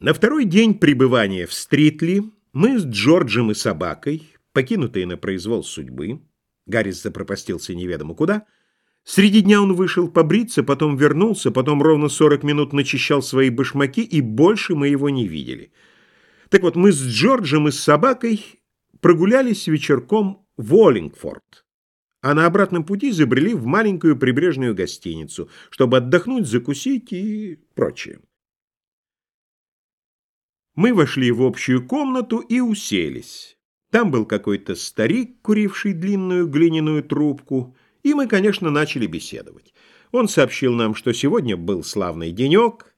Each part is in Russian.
На второй день пребывания в Стритли мы с Джорджем и собакой, покинутые на произвол судьбы, Гаррис запропастился неведомо куда, среди дня он вышел побриться, потом вернулся, потом ровно 40 минут начищал свои башмаки, и больше мы его не видели. Так вот, мы с Джорджем и с собакой прогулялись вечерком в Уоллингфорд, а на обратном пути забрели в маленькую прибрежную гостиницу, чтобы отдохнуть, закусить и прочее. Мы вошли в общую комнату и уселись. Там был какой-то старик, куривший длинную глиняную трубку, и мы, конечно, начали беседовать. Он сообщил нам, что сегодня был славный денек,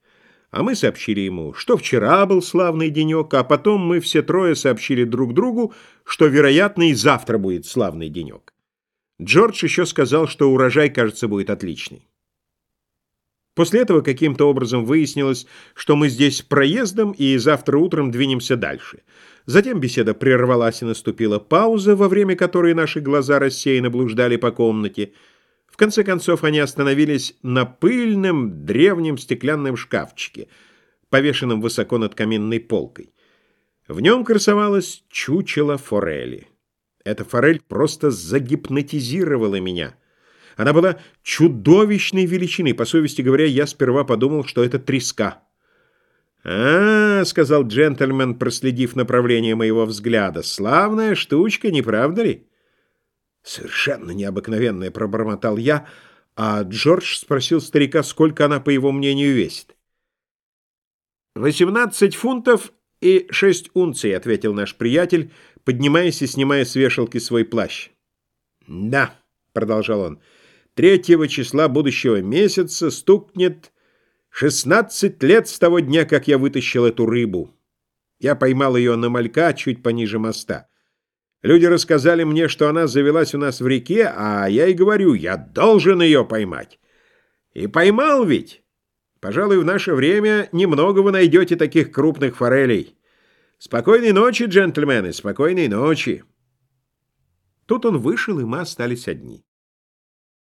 а мы сообщили ему, что вчера был славный денек, а потом мы все трое сообщили друг другу, что, вероятно, и завтра будет славный денек. Джордж еще сказал, что урожай, кажется, будет отличный. После этого каким-то образом выяснилось, что мы здесь проездом и завтра утром двинемся дальше. Затем беседа прервалась и наступила пауза, во время которой наши глаза рассеянно блуждали по комнате. В конце концов они остановились на пыльном древнем стеклянном шкафчике, повешенном высоко над каминной полкой. В нем красовалось чучело форели. Эта форель просто загипнотизировала меня — она была чудовищной величины. По совести говоря, я сперва подумал, что это треска. «А, — сказал джентльмен, проследив направление моего взгляда, — славная штучка, не правда ли?» «Совершенно необыкновенная», — пробормотал я, а Джордж спросил старика, сколько она, по его мнению, весит. «Восемнадцать фунтов и шесть унций», — ответил наш приятель, поднимаясь и снимая с вешалки свой плащ. «Да», — продолжал он, — Третьего числа будущего месяца стукнет 16 лет с того дня, как я вытащил эту рыбу. Я поймал ее на малька чуть пониже моста. Люди рассказали мне, что она завелась у нас в реке, а я и говорю, я должен ее поймать. И поймал ведь. Пожалуй, в наше время немного вы найдете таких крупных форелей. Спокойной ночи, джентльмены, спокойной ночи. Тут он вышел, и мы остались одни.